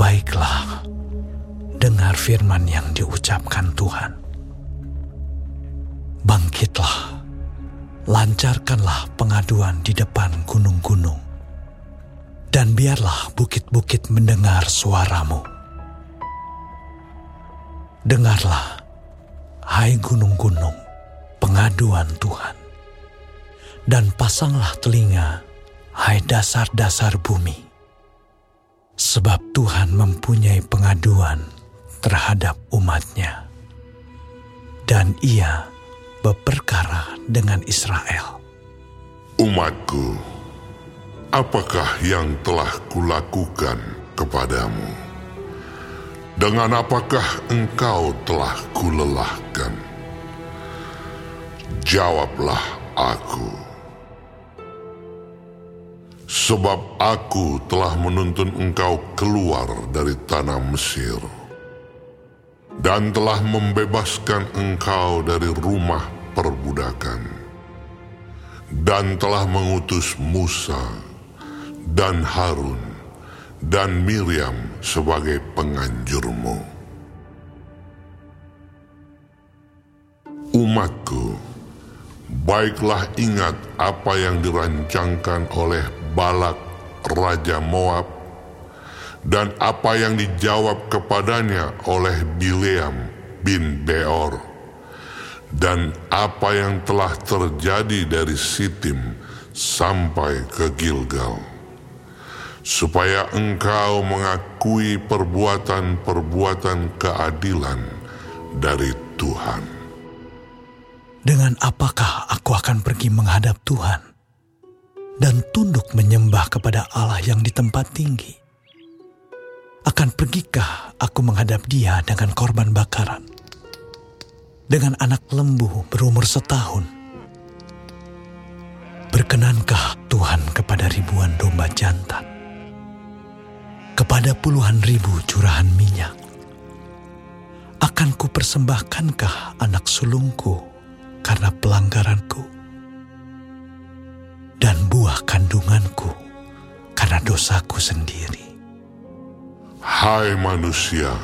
Baiklah, dengar firman yang diucapkan Tuhan. Bangkitlah, lancarkanlah pengaduan di depan gunung-gunung, dan biarlah bukit-bukit mendengar suaramu. Dengarlah, hai gunung-gunung, pengaduan Tuhan, dan pasanglah telinga, hai dasar-dasar bumi, sebab Tuhan mempunyai pengaduan terhadap umatnya, dan ia berperkara dengan Israel. Umatku, apakah yang telah kulakukan kepadamu? Dengan apakah engkau telah kulelahkan? Jawablah aku. Sebab aku telah menuntun engkau keluar dari tanah Mesir dan telah membebaskan engkau dari rumah perbudakan dan telah mengutus Musa dan Harun dan Miriam sebagai penganjurmu. Umatku, baiklah ingat apa yang dirancangkan oleh Balak, Raja Moab, dan apa yang dijawab kepadanya oleh Bileam bin Beor dan apa yang telah terjadi dari Sitim sampai ke Gilgal supaya engkau mengakui perbuatan-perbuatan keadilan dari Tuhan. Dengan apakah aku akan pergi menghadap Tuhan dan tunduk menyembah kepada Allah yang di tempat tinggi? Akan pergikah aku menghadap dia dengan korban bakaran? Dengan anak lembu berumur setahun? Berkenankah Tuhan kepada ribuan domba jantan? Kepada puluhan ribu curahan minyak? Akan ku persembahkankah anak sulungku karena pelanggaranku? Dan buah kandunganku karena dosaku sendiri? Hai manusia,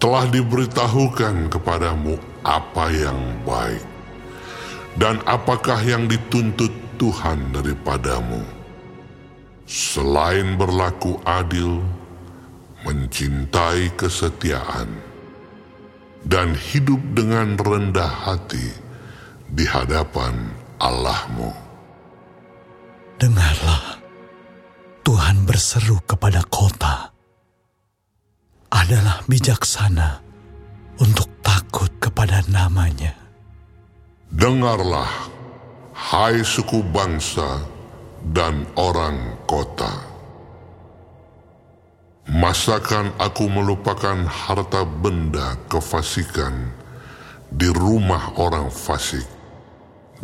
telah diberitahukan kepadamu apa yang baik, dan apakah yang dituntut Tuhan daripadamu, selain berlaku adil, mencintai kesetiaan, dan hidup dengan rendah hati di hadapan Allahmu. Dengarlah, Tuhan berseru kepada kota. Adalah bijaksana untuk takut kepada namanya. Dengarlah, hai suku bangsa dan orang kota. Masakan aku melupakan harta benda kefasikan di rumah orang fasik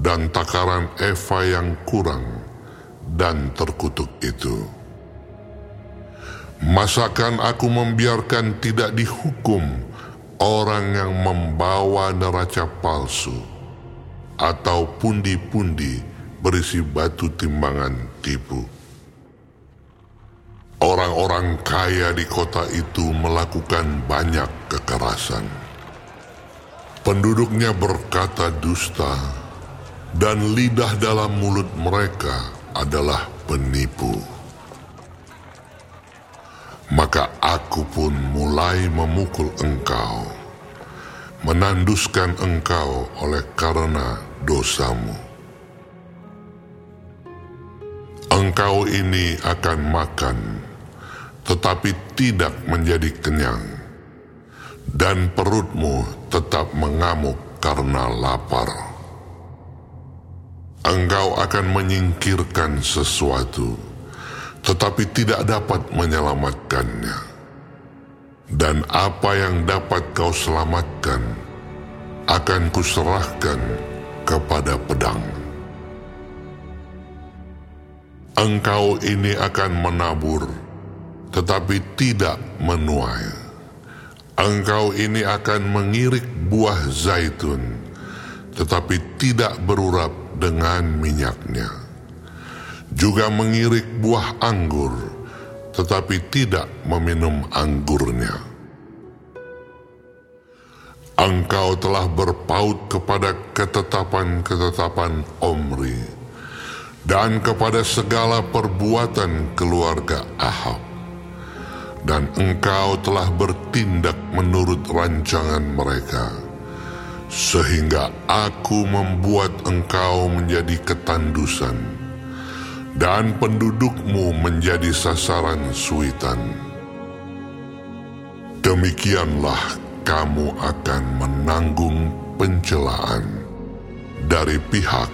dan takaran Eva yang kurang dan terkutuk itu. Masakan aku membiarkan tidak dihukum orang yang membawa neraca palsu atau pundi-pundi berisi batu timbangan tipu. Orang-orang kaya di kota itu melakukan banyak kekerasan. Penduduknya berkata dusta, dan lidah dalam mulut mereka adalah penipu. Maka aku pun mulai memukul engkau, menanduskan engkau oleh karena dosamu. Engkau ini akan makan, tetapi tidak menjadi kenyang, dan perutmu tetap mengamuk karena lapar. Engkau akan menyingkirkan sesuatu, tetapi tidak dapat menyelamatkannya. Dan apa yang dapat kau selamatkan, akan kuserahkan kepada pedang. Engkau ini akan menabur, tetapi tidak menuai. Engkau ini akan mengirik buah zaitun, tetapi tidak berurap dengan minyaknya. Juga mengirik buah anggur, tetapi tidak meminum anggurnya. Engkau telah berpaut kepada ketetapan-ketetapan Omri dan kepada segala perbuatan keluarga Ahab. Dan engkau telah bertindak menurut rancangan mereka, sehingga aku membuat engkau menjadi ketandusan dan pendudukmu menjadi sasaran suitan. Demikianlah kamu akan menanggung pencelaan dari pihak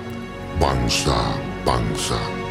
bangsa-bangsa.